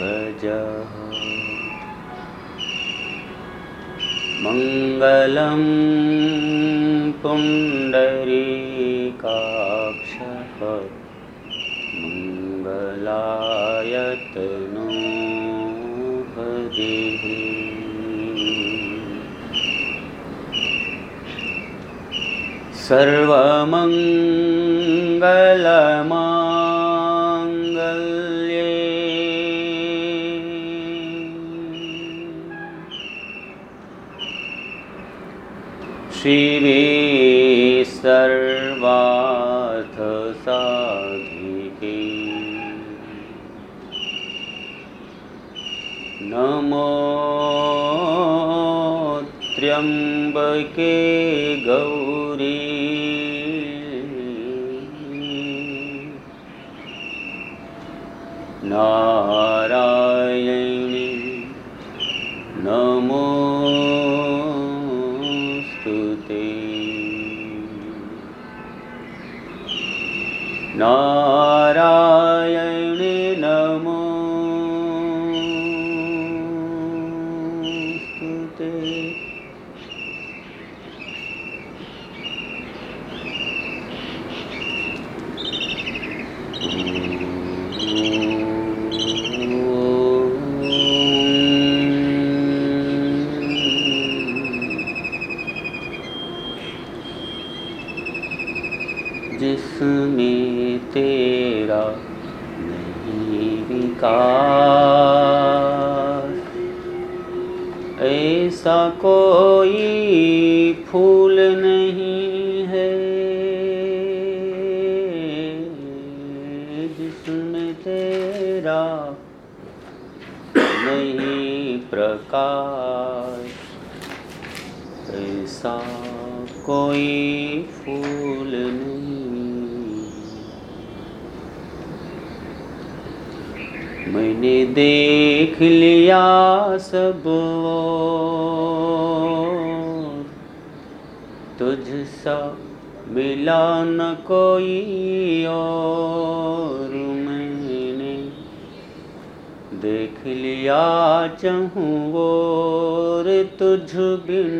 गरुणध्वजः मङ्गलं पुण्डरीकाक्षः। मङ्गलायतनो हरिः सर्वमङ्गलमाङ्गल्ये शिवे सर्वार्थसाधिके नमो त्र्यम्बके गौरी। नारायणि nó प्रकाश ऐसा कोई फूल नहीं। मैंने देख लिया सब तुझसा मिला न कोई और। देख लिया चाहूँ और तुझ बिन।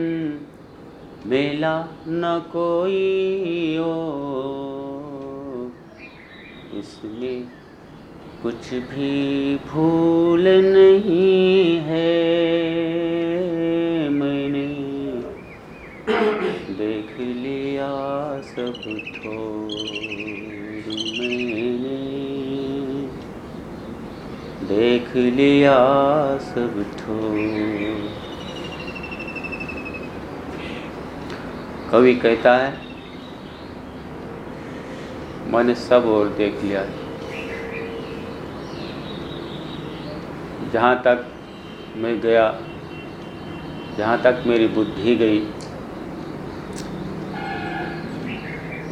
मिला न कोई ओ। इसलिए कुछ भी भूल नहीं है मैंने। देख लिया सब छोड़ देख लिया सब छोड़ कवि कहता है, मैंने सब और देख लिया जहाँ तक मैं गया, जहाँ तक मेरी बुद्धि गई,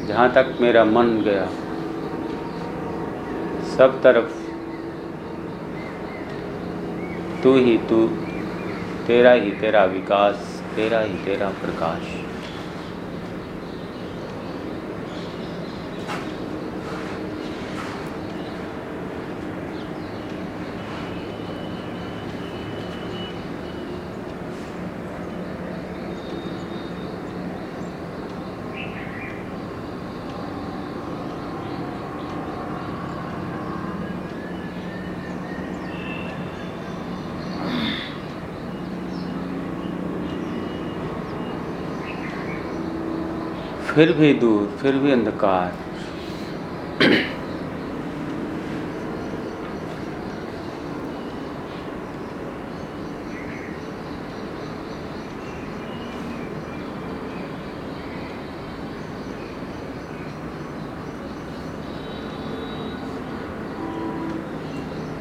जहाँ तक मेरा मन गया, सब तरफ़ तू ही तू तेरा ही तेरा विकास तेरा ही तेरा प्रकाश। फिर भी दूर फिर भी अंधकार।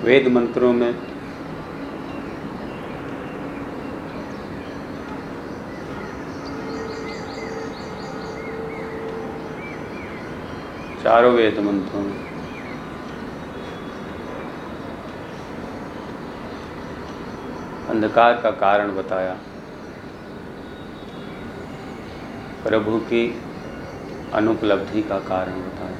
वेद मंत्रों में चारों वेद मंत्रों में अंधकार का कारण बताया। प्रभु की अनुपलब्धि का कारण बताया।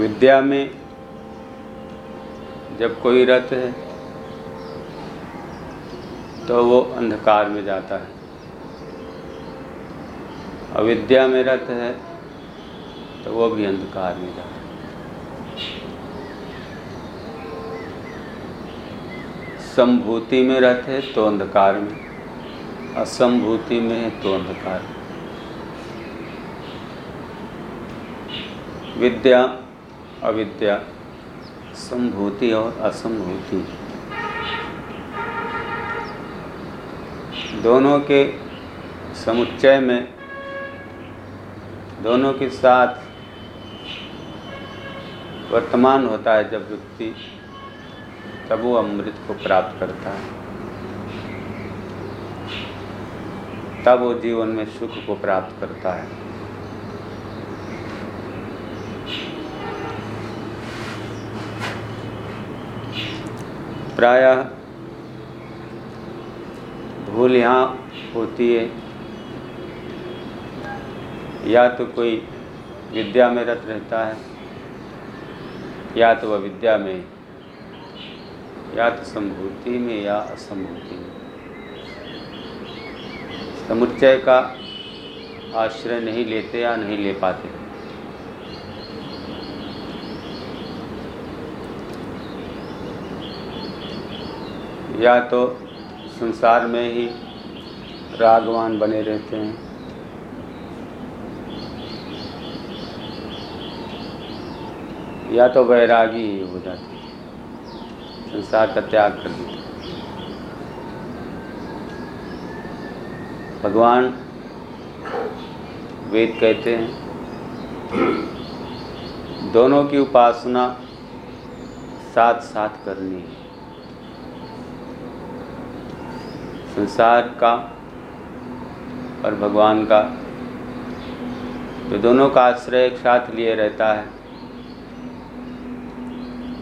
विद्या में जब कोई रथ है तो वो अंधकार में जाता है। अविद्या में रथ है तो वो भी अंधकार में जाता है। संभूति में रहते तो अंधकार में। असंभूति में है तो अंधकार में। विद्या, अविद्या, संभूति और असंभूति। दोनों के समुच्चय में, दोनों के साथ वर्तमान होता है जब व्यक्ति तब वो अमृत को प्राप्त करता है। तब वो जीवन में सुख को प्राप्त करता है। प्रायः भूल यहाँ होती है। या तो कोई विद्या में रत रहता है, या तो वह विद्या में, या तो संभूति में, या असंभूति में। समुच्चय का आश्रय नहीं लेते या नहीं ले पाते। या तो संसार में ही रागवान बने रहते हैं। या तो वैरागी ही हो जाते संसार का त्याग कर देते भगवान वेद कहते हैं, दोनों की उपासना साथ साथ करनी है। संसार का और भगवान का, जो दोनों का आश्रय एक साथ लिए रहता है,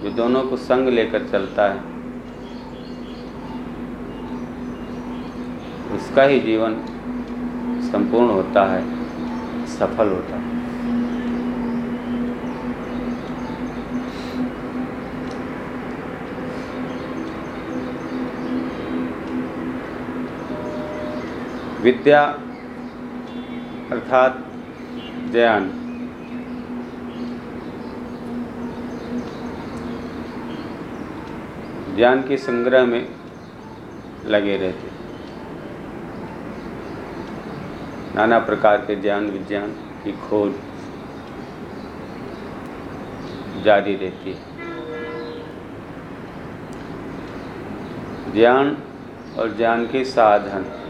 जो दोनों को संग लेकर चलता है, उसका ही जीवन संपूर्ण होता है, सफल होता है। विद्या अर्थात ज्ञान। ज्ञान के संग्रह में लगे रहते। नाना प्रकार के ज्ञान, विज्ञान की खोज जारी रहती है। ज्ञान और ज्ञान के साधन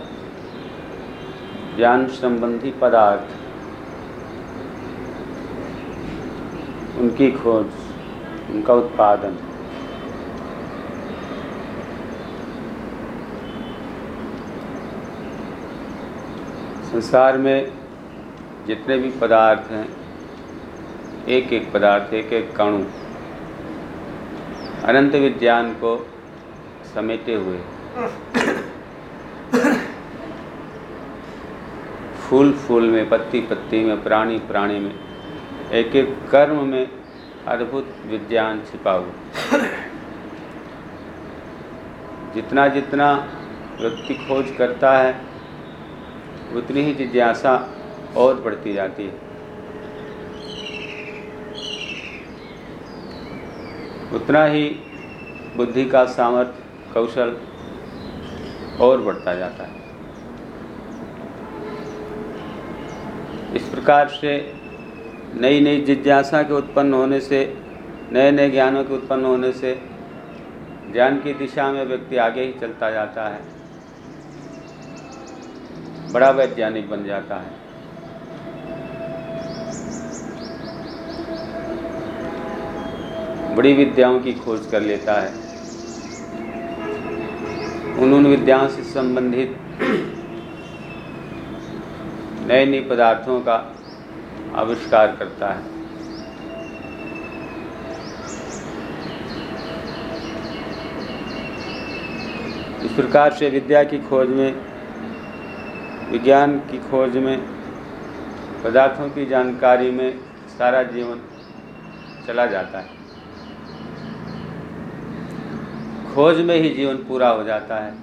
ज्ञान संबंधी पदार्थ, उनकी खोज, उनका उत्पादन। संसार में जितने भी पदार्थ हैं एक एक पदार्थ एक एक कणु, अनंत विज्ञान को समेटे हुए फूल फूल में, पत्ती पत्ती में, प्राणी प्राणी में। एक एक कर्म में अद्भुत विज्ञान छिपा हुआ। जितना जितना व्यक्ति खोज करता है, उतनी ही जिज्ञासा और बढ़ती जाती है। उतना ही बुद्धि का सामर्थ्य कौशल और बढ़ता जाता है। इस प्रकार से नई नई जिज्ञासा के उत्पन्न होने से नए नए ज्ञानों के उत्पन्न होने से, ज्ञान की दिशा में व्यक्ति आगे ही चलता जाता है। बड़ा वैज्ञानिक बन जाता है। बड़ी विद्याओं की खोज कर लेता है। उन उन विद्याओं से संबंधित नए नए पदार्थों का आविष्कार करता है। इस प्रकार से विद्या की खोज में, विज्ञान की खोज में, पदार्थों की जानकारी में सारा जीवन चला जाता है। खोज में ही जीवन पूरा हो जाता है।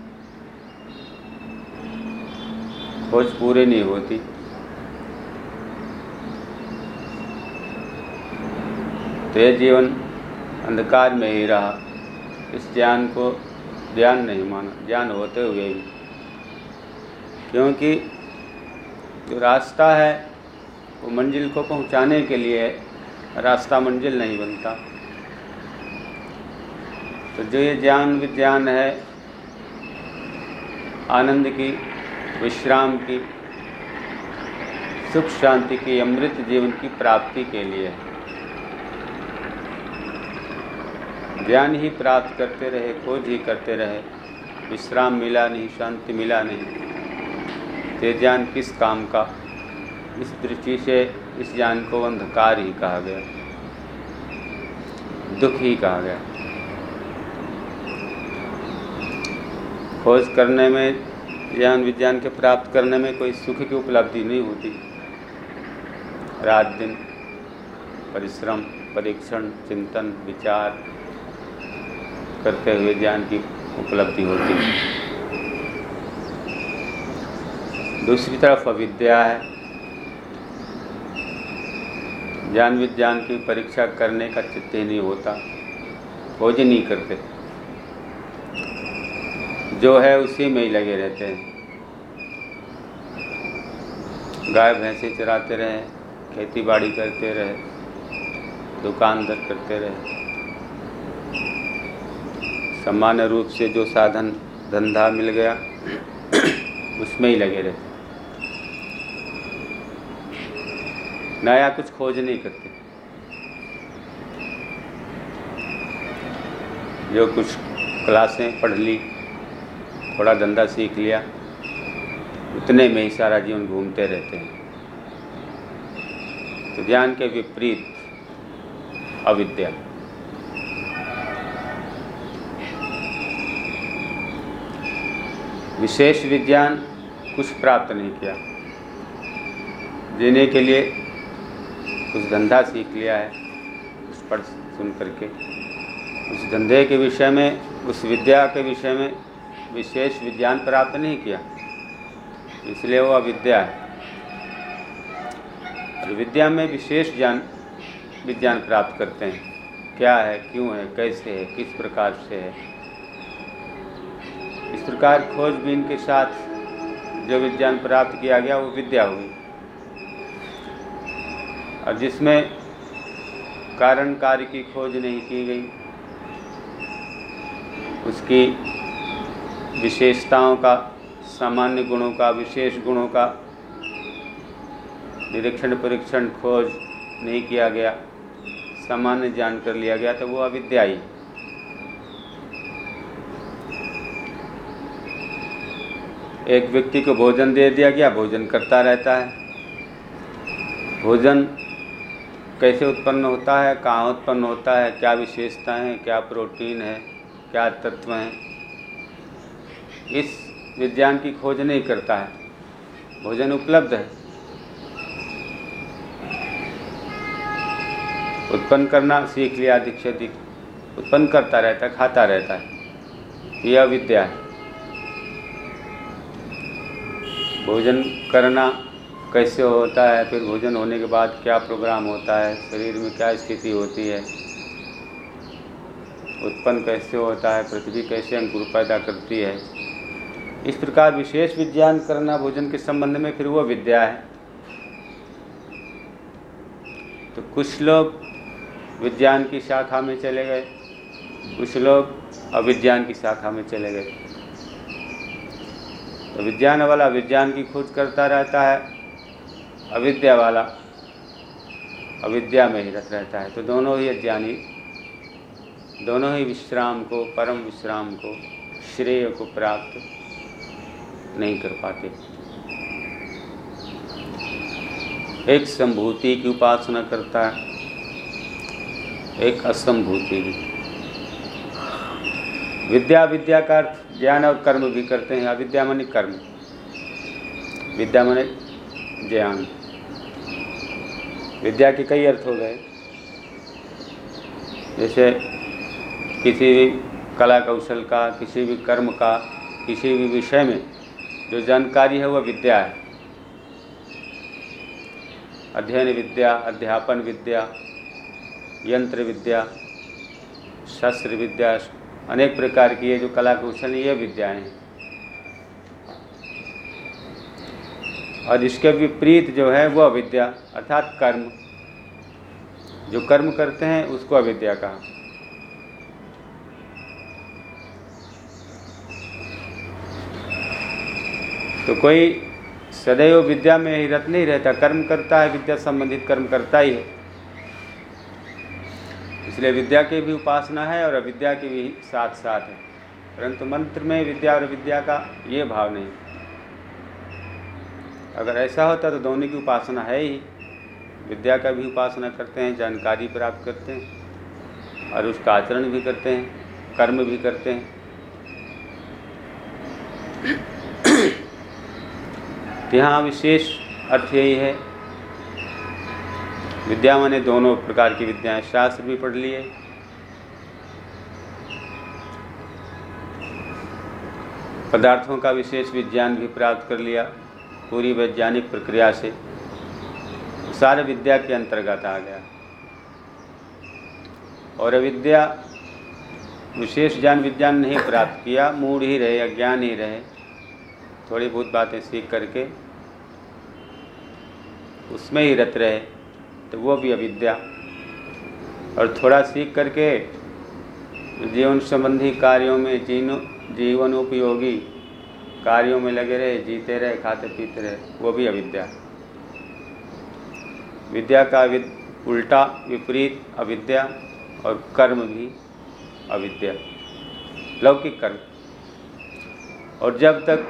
खोज पूरी नहीं होती। तो यह जीवन अंधकार में ही रहा। इस ज्ञान को ज्ञान नहीं माना, ज्ञान होते हुए भी। क्योंकि जो रास्ता है, वो मंजिल को पहुँचाने के लिए रास्ता मंजिल नहीं बनता। तो जो ये ज्ञान विज्ञान है, आनंद की, विश्राम की, सुख शांति की, अमृत जीवन की प्राप्ति के लिए है। ज्ञान ही प्राप्त करते रहे, खोज ही करते रहे। विश्राम मिला नहीं, शांति मिला नहीं। ये ज्ञान किस काम का? इस दृष्टि से इस ज्ञान को अंधकार ही कहा गया। दुख ही कहा गया। खोज करने में, ज्ञान विज्ञान के प्राप्त करने में कोई सुख की उपलब्धि नहीं होती। रात दिन, परिश्रम, परीक्षण, चिंतन, विचार करते हुए ज्ञान की उपलब्धि होती है। दूसरी तरफ़ अविद्या है। ज्ञान विज्ञान की परीक्षा करने का चित्त ही नहीं होता। खोज नहीं करते। जो है उसी में ही लगे रहते हैं। गाय, भैंसे चराते रहे, खेती बाड़ी करते रहे, दुकानदार करते रहे। सामान्य रूप से जो साधन धंधा मिल गया, उसमें ही लगे रहते। नया कुछ खोज नहीं करते। जो कुछ क्लासें पढ़ ली, थोड़ा धंधा सीख लिया, उतने में ही सारा जीवन घूमते रहते हैं। तो ज्ञान के विपरीत अविद्या। विशेष विज्ञान कुछ प्राप्त नहीं किया। जीने के लिए कुछ धंधा सीख लिया है उस पढ़ सुन करके। उस धंधे के विषय में, उस विद्या के विषय में विशेष विज्ञान प्राप्त नहीं किया। इसलिए वो अविद्या है। और विद्या में विशेष ज्ञान, विज्ञान प्राप्त करते हैं। क्या है, क्यों है, कैसे है, किस प्रकार से है प्रकार खोजबीन के साथ जो विज्ञान प्राप्त किया गया, वो विद्या हुई। और जिसमें कारण कार्य की खोज नहीं की गई, उसकी विशेषताओं का, सामान्य गुणों का, विशेष गुणों का निरीक्षण परीक्षण खोज नहीं किया गया, सामान्य जान कर लिया गया तो वो अविद्या ही एक व्यक्ति को भोजन दे दिया गया, भोजन करता रहता है। भोजन कैसे उत्पन्न होता है, कहाँ उत्पन्न होता है, क्या विशेषताएँ हैं, क्या प्रोटीन है, क्या तत्व हैं, इस विज्ञान की खोज नहीं करता है। भोजन उपलब्ध है। उत्पन्न करना सीख लिया से अधिक उत्पन्न करता रहता है, खाता रहता है। यह विद्या है। भोजन करना कैसे होता है, फिर भोजन होने के बाद क्या प्रोग्राम होता है, शरीर में क्या स्थिति होती है, उत्पन्न कैसे होता है, पृथ्वी कैसे अंकुर पैदा करती है। इस प्रकार विशेष विज्ञान करना भोजन के संबंध में फिर वो विद्या है। तो कुछ लोग विज्ञान की शाखा में चले गए, कुछ लोग अविज्ञान की शाखा में चले गए। तो विज्ञान वाला विज्ञान की खोज करता रहता है, अविद्या वाला अविद्या में ही रत रहता है। तो दोनों ही अज्ञानी, दोनों ही विश्राम को, परम विश्राम को, श्रेय को प्राप्त नहीं कर पाते। एक संभूति की उपासना करता है, एक असंभूति की विद्या विद्या का अर्थ ज्ञान और कर्म भी करते हैं, अविद्या कर्म। विद्या ज्ञान। विद्या के कई अर्थ हो गए। जैसे किसी भी कला कौशल का, किसी भी कर्म का, किसी भी विषय में जो जानकारी है, वह विद्या है। अध्ययन विद्या, अध्यापन विद्या, यंत्र विद्या, शस्त्र विद्या अनेक प्रकार की ये जो कला कौशल ये विद्याएँ और इसके विपरीत जो है, वो अविद्या, अर्थात कर्म। जो कर्म करते हैं, उसको अविद्या कहा। तो कोई सदैव विद्या में ही रत नहीं रहता। कर्म करता है, विद्या संबंधित कर्म करता ही है। इसलिए विद्या की भी उपासना है और अविद्या की भी साथ साथ है। परंतु मंत्र में विद्या और विद्या का ये भाव नहीं अगर ऐसा होता तो दोनों की उपासना है ही। विद्या का भी उपासना करते हैं, जानकारी प्राप्त करते हैं और उसका आचरण भी करते हैं, कर्म भी करते हैं। यहाँ विशेष अर्थ यही है विद्या मैंने दोनों प्रकार की विद्याएँ। शास्त्र भी पढ़ लिए। पदार्थों का विशेष विज्ञान भी प्राप्त कर लिया पूरी वैज्ञानिक प्रक्रिया से। सारे विद्या के अंतर्गत आ गया। और अविद्या विशेष ज्ञान विज्ञान नहीं प्राप्त किया। मूड ही रहे, अज्ञान ही रहे। थोड़ी बहुत बातें सीख करके उसमें ही रत रहे। तो वो भी अविद्या। और थोड़ा सीख करके जीवन संबंधी कार्यों में जीनो जीवन उपयोगी कार्यों में लगे रहे जीते रहे खाते पीते रहे वो भी अविद्या। विद्या का विद, उल्टा विपरीत अविद्या और कर्म भी अविद्या। लौकिक कर्म। और जब तक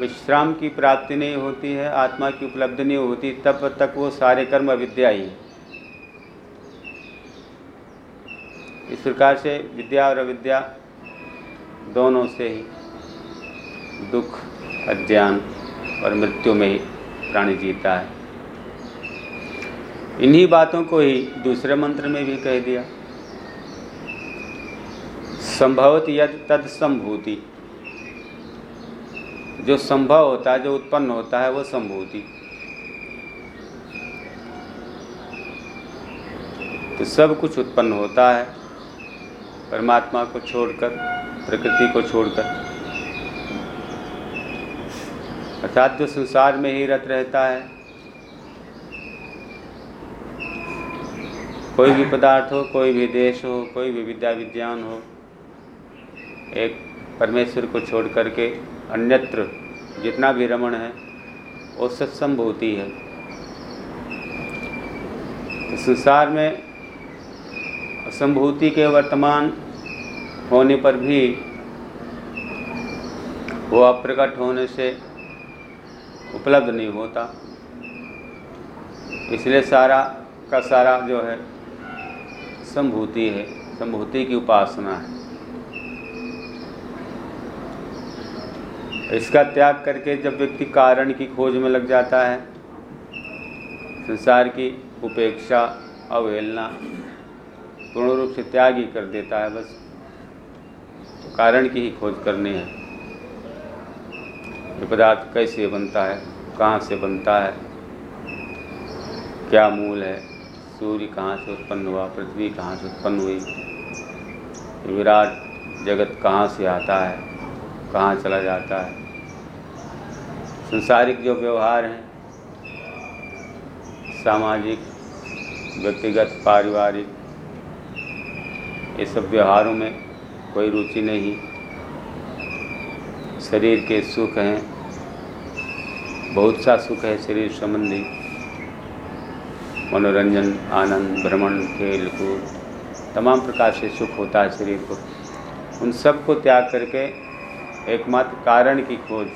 विश्राम की प्राप्ति नहीं होती है, आत्मा की उपलब्धि नहीं होती, तब तक वो सारे कर्म अविद्या ही। इस प्रकार से विद्या और अविद्या दोनों से ही दुख, अज्ञान और मृत्यु में ही प्राणी जीता है। इन्हीं बातों को ही दूसरे मंत्र में भी कह दिया। संभवत यद तद संभूति। जो संभव होता है, जो उत्पन्न होता है, वो संभूति। तो सब कुछ उत्पन्न होता है, परमात्मा को छोड़कर, प्रकृति को छोड़कर। अर्थात जो संसार में ही रत रहता है, कोई भी पदार्थ हो, कोई भी देश हो, कोई भी विद्या विज्ञान हो, एक परमेश्वर को छोड़ करके अन्यत्र जितना भी रमण है, वो सत्संभूति है। तो संसार में असंभूति के वर्तमान होने पर भी वो अप्रकट होने से उपलब्ध नहीं होता। इसलिए सारा का सारा जो है, संभूति है, संभूति की उपासना है। इसका त्याग करके जब व्यक्ति कारण की खोज में लग जाता है, संसार की उपेक्षा अवहेलना पूर्ण रूप से त्याग ही कर देता है बस। तो कारण की ही खोज करनी है। ये पदार्थ कैसे बनता है, कहाँ से बनता है, क्या मूल है, सूर्य कहाँ से उत्पन्न हुआ, पृथ्वी कहाँ से उत्पन्न हुई, विराट जगत कहाँ से आता है कहाँ चला जाता है? संसारिक जो व्यवहार हैं, सामाजिक, व्यक्तिगत, पारिवारिक, ये सब व्यवहारों में कोई रुचि नहीं। शरीर के सुख हैं, बहुत सा सुख है शरीर संबंधी। मनोरंजन, आनंद, भ्रमण, खेल कूद, तमाम प्रकार से सुख होता है शरीर को। उन सबको त्याग करके एकमात्र कारण की खोज।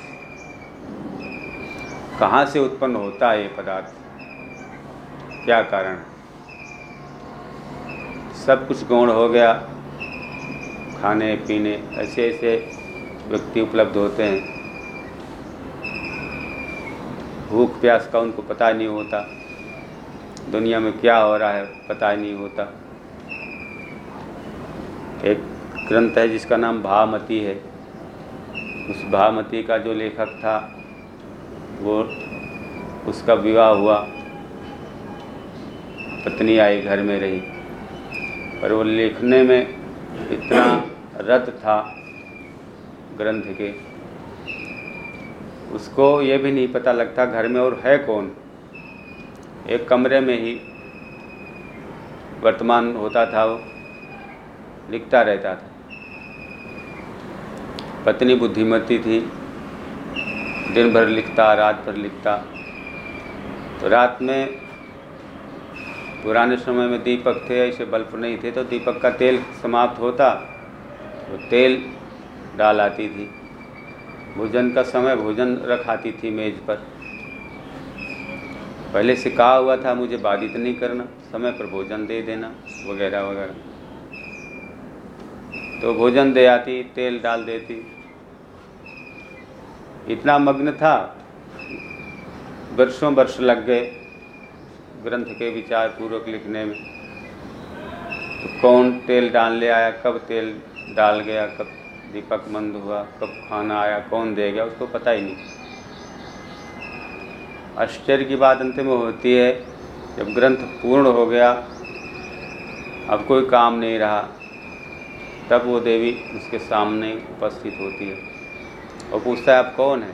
कहाँ से उत्पन्न होता है ये पदार्थ? क्या कारण? सब कुछ गौण हो गया। खाने, पीने ऐसे ऐसे व्यक्ति उपलब्ध होते हैं। भूख, प्यास का उनको पता नहीं होता। दुनिया में क्या हो रहा है, पता ही नहीं होता। एक ग्रंथ है जिसका नाम भामती है। उस भामती का जो लेखक था, वो उसका विवाह हुआ। पत्नी आई घर में रही। पर वो लिखने में इतना रत था ग्रंथ के, उसको ये भी नहीं पता लगता घर में और है कौन। एक कमरे में ही वर्तमान होता था वो, लिखता रहता था। पत्नी बुद्धिमती थी, दिन भर लिखता, रात भर लिखता। तो रात में, पुराने समय में दीपक थे, ऐसे बल्ब नहीं थे तो दीपक का तेल समाप्त होता तो तेल डाल आती थी। भोजन का समय, भोजन रखाती थी मेज पर। पहले से कहा हुआ था, मुझे बाधित नहीं करना, समय पर भोजन दे देना, वगैरह वगैरह। तो भोजन दे आती, तेल डाल देती इतना मग्न था, वर्षों वर्ष लग गए ग्रंथ के विचार पूर्वक लिखने में। तो कौन तेल डाल ले आया, कब तेल डाल गया, कब दीपक मंद हुआ, कब खाना आया, कौन दे गया, उसको पता ही नहीं। आश्चर्य की बात अंत में होती है, जब ग्रंथ पूर्ण हो गया, अब कोई काम नहीं रहा, तब वो देवी उसके सामने उपस्थित होती है। और पूछता है, आप कौन है?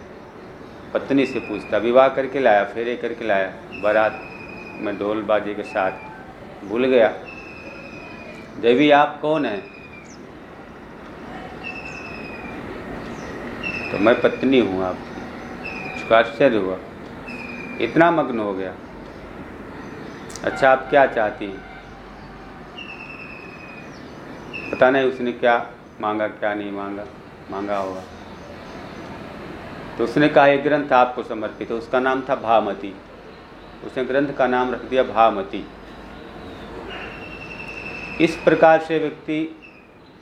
पत्नी से पूछता, विवाह करके लाया, फेरे करके लाया, बारात में ढोल बाजे के साथ, भूल गया? देवी, आप कौन है? तो मैं पत्नी हूँ आपकी आश्चर्य हुआ, इतना मग्न हो गया। अच्छा आप क्या चाहती हैं? पता नहीं, उसने क्या मांगा, क्या नहीं मांगा मांगा होगा। तो उसने कहा एक ग्रंथ आपको समर्पित है। उसका नाम था भामती। उसने ग्रंथ का नाम रख दिया भामती। इस प्रकार से व्यक्ति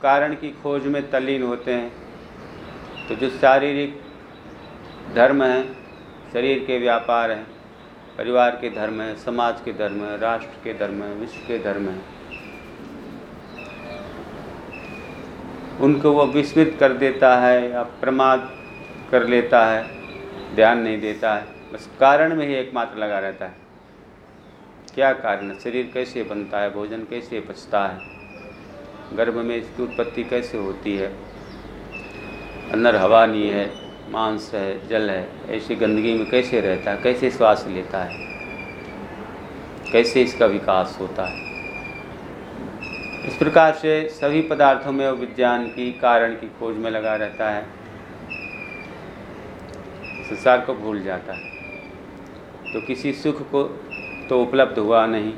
कारण की खोज में तल्लीन होते हैं। तो जो शारीरिक धर्म हैं, शरीर के व्यापार हैं, परिवार के धर्म हैं, समाज के धर्म हैं, राष्ट्र के धर्म हैं, विश्व के धर्म हैं, उनको वो विस्मृत कर देता है या प्रमाद कर लेता है, ध्यान नहीं देता है, बस कारण में ही एकमात्र लगा रहता है। क्या कारण? है शरीर कैसे बनता है? भोजन कैसे पचता है? गर्भ में इसकी उत्पत्ति कैसे होती है? अंदर हवा नहीं है, मांस है, जल है, ऐसी गंदगी में कैसे रहता है? कैसे श्वास लेता है? कैसे इसका विकास होता है? इस प्रकार से सभी पदार्थों में विज्ञान की, कारण की खोज में लगा रहता है। संसार को भूल जाता है। तो किसी सुख को तो उपलब्ध हुआ नहीं।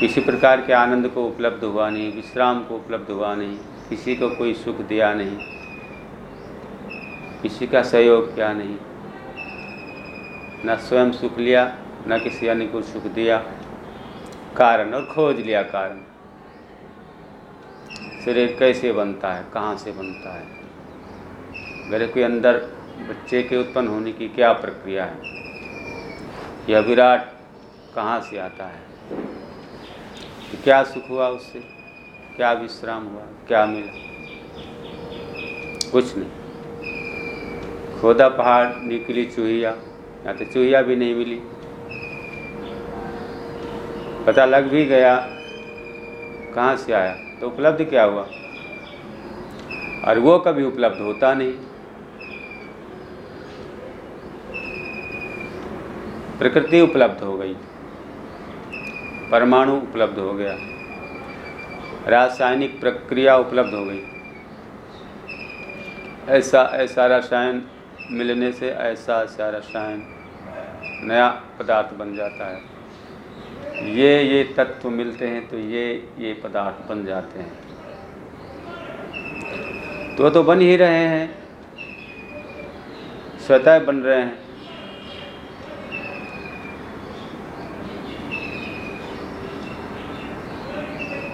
किसी प्रकार के आनंद को उपलब्ध हुआ नहीं, विश्राम को उपलब्ध हुआ नहीं, किसी को कोई सुख दिया नहीं, किसी का सहयोग किया नहीं। न स्वयं सुख लिया, न किसी अन्य को सुख दिया। कारण और खोज लिया कारण। शरीर कैसे बनता है, कहाँ से बनता है? मेरे के अंदर बच्चे के उत्पन्न होने की क्या प्रक्रिया है? यह विराट कहाँ से आता है? कि क्या सुख हुआ उससे? क्या विश्राम हुआ? क्या मिला? कुछ नहीं। खोदा पहाड़ निकली चूहिया, या तो चूहिया भी नहीं मिली। पता लग भी गया कहाँ से आया तो उपलब्ध क्या हुआ? और वो कभी उपलब्ध होता नहीं। प्रकृति उपलब्ध हो गई। परमाणु उपलब्ध हो गया। रासायनिक प्रक्रिया उपलब्ध हो गई। ऐसा ऐसा रसायन मिलने से ऐसा ऐसा रसायन नया पदार्थ बन जाता है। ये ये तत्व मिलते हैं तो ये ये पदार्थ बन जाते हैं। तो तो बन ही रहे हैं। स्वतः बन रहे हैं।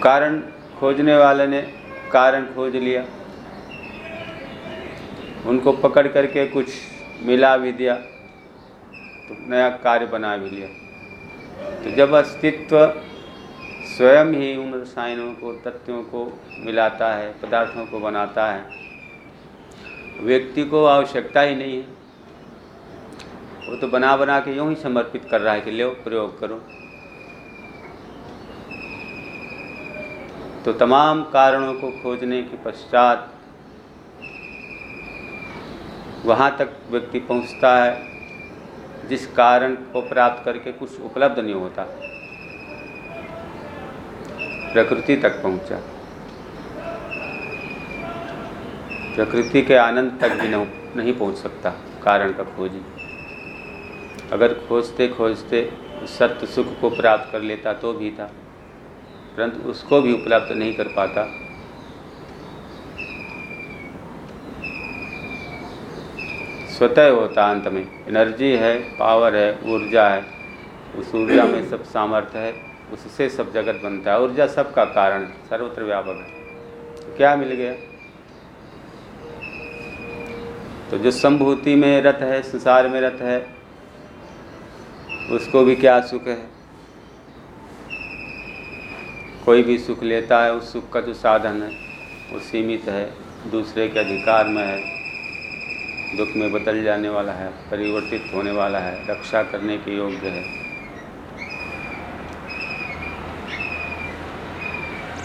कारण खोजने वाले ने कारण खोज लिया। उनको पकड़ करके कुछ मिला भी दिया तो नया कार्य बना भी लिया। तो जब अस्तित्व स्वयं ही उन रसायनों को, तत्वों को मिलाता है, पदार्थों को बनाता है, व्यक्ति को आवश्यकता ही नहीं है। वो तो बना बना के यूँ ही समर्पित कर रहा है कि लो, प्रयोग करो। तो तमाम कारणों को खोजने के पश्चात वहाँ तक व्यक्ति पहुँचता है, जिस कारण को प्राप्त करके कुछ उपलब्ध नहीं होता, प्रकृति तक पहुँचा। प्रकृति के आनंद तक भी नहीं पहुँच सकता कारण का खोज अगर खोजते खोजते सत्य सुख को प्राप्त कर लेता तो भी था। परंतु उसको भी उपलब्ध नहीं कर पाता। स्वतः होता अंत में। एनर्जी है, पावर है, ऊर्जा है। उस ऊर्जा में सब सामर्थ्य है, उससे सब जगत बनता है। ऊर्जा सबका कारण है सर्वत्र व्यापक है। क्या मिल गया? तो जो संभूति में रत है, संसार में रत है, उसको भी क्या सुख है? कोई भी सुख लेता है, उस सुख का जो साधन है, वो सीमित है, दूसरे के अधिकार में है, दुख में बदल जाने वाला है, परिवर्तित होने वाला है, रक्षा करने के योग्य है।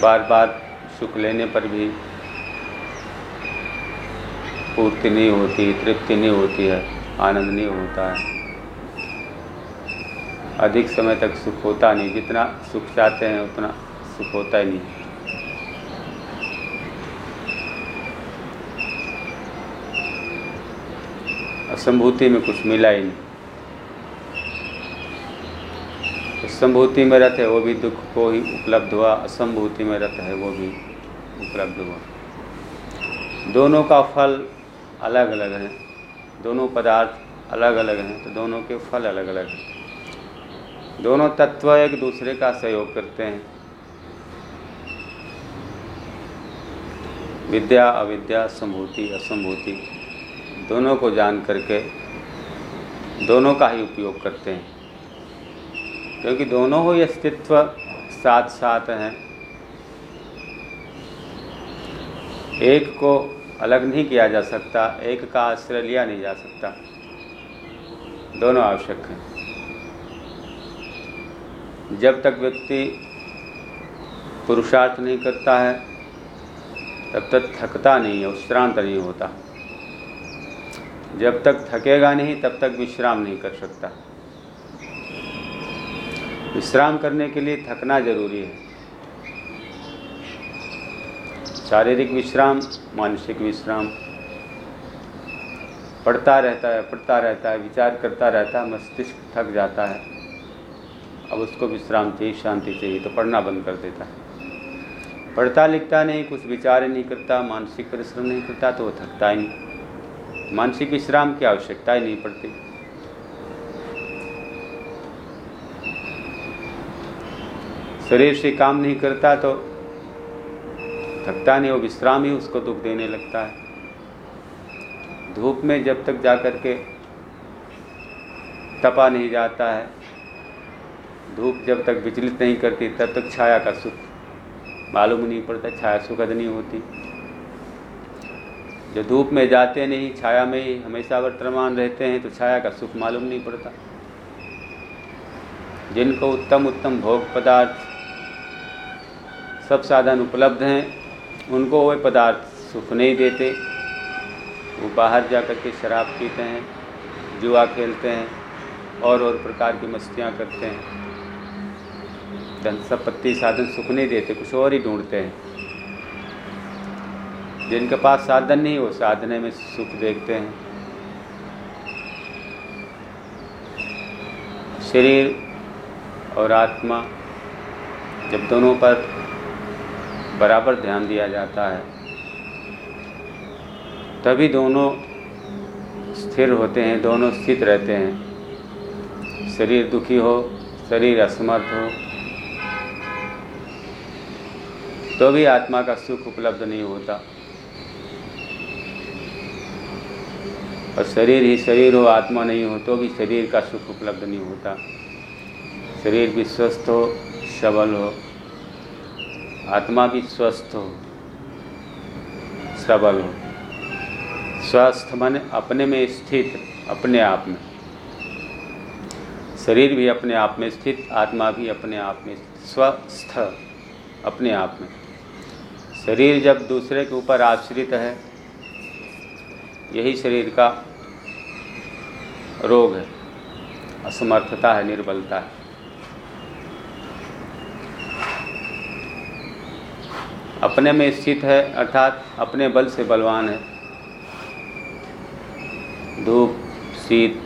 बार बार सुख लेने पर भी पूर्ति नहीं होती, तृप्ति नहीं होती है, आनंद नहीं होता है। अधिक समय तक सुख होता नहीं, जितना सुख चाहते हैं, उतना सुख होता ही नहीं। असंभूति में कुछ मिला ही नहीं। असंभूति में रथ है, वो भी दुख को ही उपलब्ध हुआ। असंभूति में रथ है, वो भी उपलब्ध हुआ। दोनों का फल अलग अलग है। दोनों पदार्थ अलग अलग हैं तो दोनों के फल अलग अलग हैं। दोनों तत्व एक दूसरे का सहयोग करते हैं। विद्या, अविद्या, संभूति, असंभूति, दोनों को जान करके दोनों का ही उपयोग करते हैं। क्योंकि दोनों ही अस्तित्व साथ साथ हैं। एक को अलग नहीं किया जा सकता, एक का आश्रय लिया नहीं जा सकता। दोनों आवश्यक हैं। जब तक व्यक्ति पुरुषार्थ नहीं करता है तब तक थकता नहीं है उत्श्रांत नहीं होता। जब तक थकेगा नहीं, तब तक विश्राम नहीं कर सकता। विश्राम करने के लिए थकना ज़रूरी है। शारीरिक विश्राम, मानसिक विश्राम। पढ़ता रहता है, पढ़ता रहता है, विचार करता रहता है, मस्तिष्क थक जाता है। अब उसको विश्राम चाहिए, शांति चाहिए तो पढ़ना बंद कर देता है। पढ़ता लिखता नहीं, कुछ विचार नहीं करता, मानसिक परिश्रम नहीं करता तो वो थकता ही नहीं। मानसिक विश्राम की आवश्यकता ही नहीं पड़ती। शरीर से काम नहीं करता तो थकता नहीं, वो विश्राम ही उसको दुख देने लगता है। धूप में जब तक जा कर के तपा नहीं जाता है, धूप जब तक विचलित नहीं करती, तब तक छाया का सुख मालूम नहीं पड़ता, छाया सुखद नहीं होती। जो धूप में जाते नहीं छाया में ही हमेशा वर्तमान रहते हैं तो छाया का सुख मालूम नहीं पड़ता। जिनको उत्तम उत्तम भोग पदार्थ सब साधन उपलब्ध हैं, उनको वह पदार्थ सुख नहीं देते। वो बाहर जा कर के शराब पीते हैं, जुआ खेलते हैं और और प्रकार की मस्तियाँ करते हैं। धन संपत्ति साधन सुख नहीं देते, कुछ और ही ढूंढते हैं। जिनके पास साधन नहीं, वो साधने में सुख देखते हैं। शरीर और आत्मा जब दोनों पर बराबर ध्यान दिया जाता है, तभी दोनों स्थिर होते हैं, दोनों स्थित रहते हैं। शरीर दुखी हो, शरीर असमर्थ हो तो भी आत्मा का सुख उपलब्ध नहीं होता। और शरीर ही शरीर हो, आत्मा नहीं हो तो भी शरीर का सुख उपलब्ध नहीं होता। शरीर भी स्वस्थ हो, सबल हो। आत्मा भी स्वस्थ हो, सबल हो। स्वस्थ मन अपने में स्थित, अपने आप में। शरीर भी अपने आप में स्थित, आत्मा भी अपने आप में स्वस्थ, अपने आप में। शरीर जब दूसरे के ऊपर आश्रित है, यही शरीर का रोग है, असमर्थता है, निर्बलता है। अपने में स्थित है, अर्थात अपने बल से बलवान है। धूप, शीत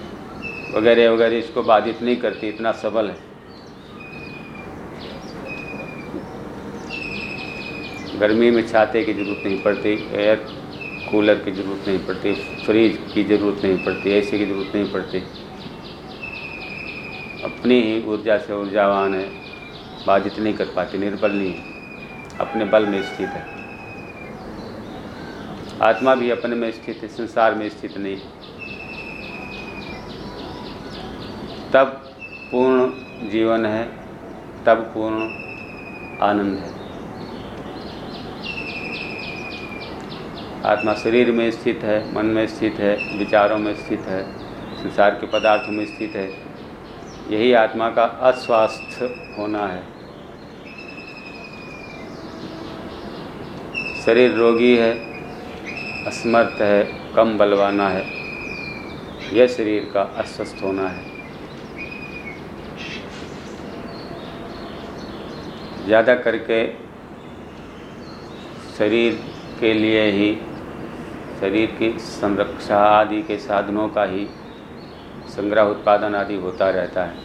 वगैरह वगैरह इसको बाधित नहीं करती, इतना सबल है। गर्मी में छाते की ज़रूरत नहीं पड़ती एयर कूलर की ज़रूरत नहीं पड़ती फ्रिज की ज़रूरत नहीं पड़ती एसी की ज़रूरत नहीं पड़ती। अपनी ही ऊर्जा से ऊर्जावान है बाधित नहीं कर पाती, निर्बल नहीं है, अपने बल में स्थित है। आत्मा भी अपने में स्थित है, संसार में स्थित नहीं तब पूर्ण जीवन है, तब पूर्ण आनंद है। आत्मा शरीर में स्थित है, मन में स्थित है, विचारों में स्थित है, संसार के पदार्थों में स्थित है। यही आत्मा का अस्वास्थ्य होना है। शरीर रोगी है, असमर्थ है, कम बलवाना है। यह शरीर का अस्वस्थ होना है। ज़्यादा करके शरीर के लिए ही शरीर की संरक्षा आदि के साधनों का ही संग्रह उत्पादन आदि होता रहता है।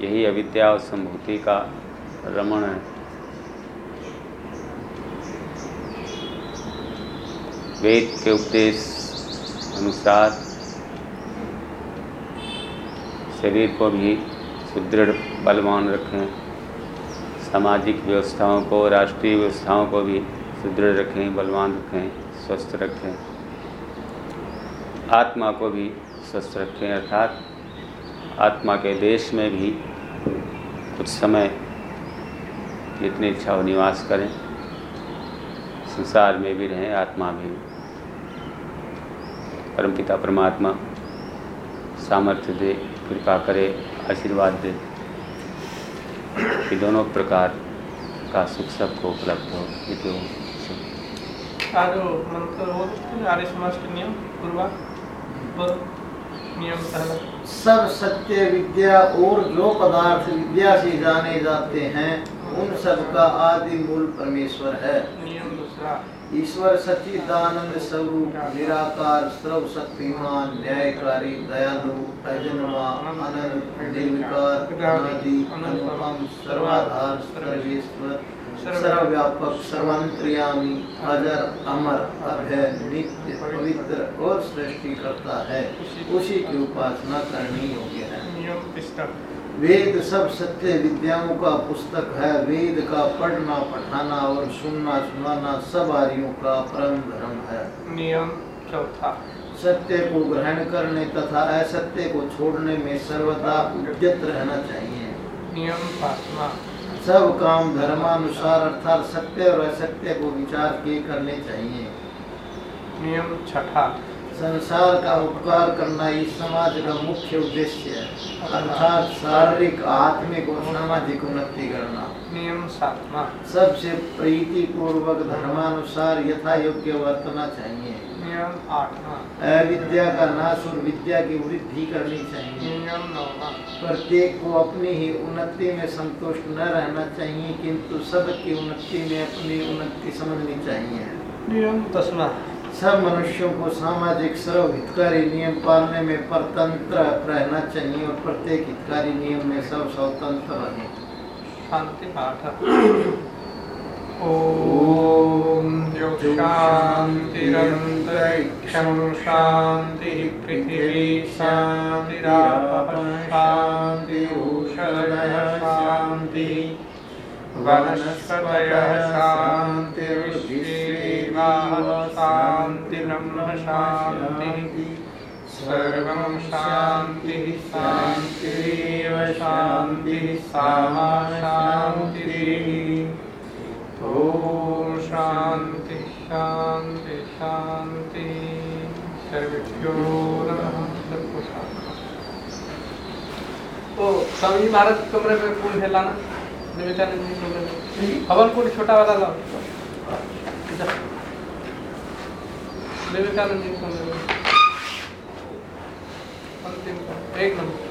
यही अविद्या और संभूति का रमण है। वेद के उपदेश अनुसार शरीर को भी सुदृढ़, बलवान रखें। सामाजिक व्यवस्थाओं को, राष्ट्रीय व्यवस्थाओं को भी सुदृढ़ रखें, बलवान रखें। स्वस्थ रखें। आत्मा को भी स्वस्थ रखें, अर्थात आत्मा के देश में भी कुछ समय जितनी इच्छा हो निवास करें। संसार में भी रहें, आत्मा में भी। परमपिता परमात्मा, सामर्थ्य दे, कृपा करे, आशीर्वाद दे, कि दोनों प्रकार का सुख सबको उपलब्ध हो। ये मंत्र आर्य के नियम पूर्वा नियम पहला सब सत्य विद्या और जो पदार्थ विद्या से जाने जाते हैं उन सब का आदि मूल परमेश्वर है। नियम दूसरा। ईश्वर सच्चिदानंद स्वरूप निराकार सर्व शक्तिमान न्यायकारी दयालु अजन्मा अनंत निर्विकार अनादि अनुपम सर्वाधार सर्वेश्वर सर्वव्यापक सर्वंतर्यामी अजर अमर अभय नित्य पवित्र और सृष्टि करता है। उसी की उपासना करनी योग्य है। वेद सब सत्य विद्याओं का पुस्तक है। वेद का पढ़ना पढ़ाना और सुनना सुनाना सब आर्यों का परम धर्म है। नियम चौथा। सत्य को ग्रहण करने तथा असत्य को छोड़ने में सर्वदा उद्यत रहना चाहिए। नियम पांचवा। सब काम धर्मानुसार अर्थात सत्य और असत्य को विचार के करने चाहिए। नियम छठा। संसार का उपकार करना इस समाज का मुख्य उद्देश्य है। अर्थात शारीरिक आत्मिक और सामाजिक उन्नति करना। नियम सातवा सबसे प्रीति पूर्वक धर्मानुसार यथा योग्य वर्तना चाहिए। नियम अविद्या का नाश और विद्या की वृद्धि करनी चाहिए। नियम प्रत्येक को अपनी ही उन्नति में संतुष्ट न रहना चाहिए किंतु सबकी उन्नति में अपनी उन्नति समझनी चाहिए। नियम दसवा सब मनुष्यों को सामाजिक सर्व हितकारी नियम पालने में परतंत्र रहना चाहिए और प्रत्येक हितकारी नियम में सब स्वतंत्र रहे। शांति पाठ। शांतिरंतरिक्षं शांति पृथिवी शांतिराप शांति ऊषधय शांति वनस्पतयः शान्तिर्विश्वेवाः शान्तिर्ब्रह्म शान्तिः सर्वं शान्तिः शान्तिरेव शान्तिः सामा शान्तिः ॐ शान्ति शान्ति शान्ति सर्वेभ्यो शांति ओ स्वामी महाराज कमरे में कौन है लाना? विवेकानंद जी कमरे में। हवन कुंड छोटा वाला लाओ। विवेकानंद जी कमरे में। अंतिम एक नंबर।